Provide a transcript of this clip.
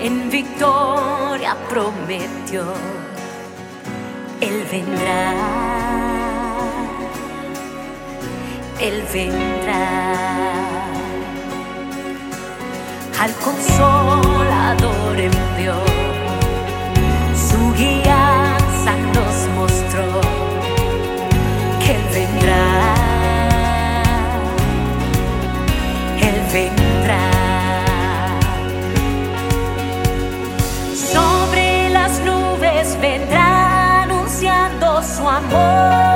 en victoria prometió, Él vendrá, Él vendrá. Al consolador envió, su guianza nos mostró que Él vendrá. Él vendrá. amor.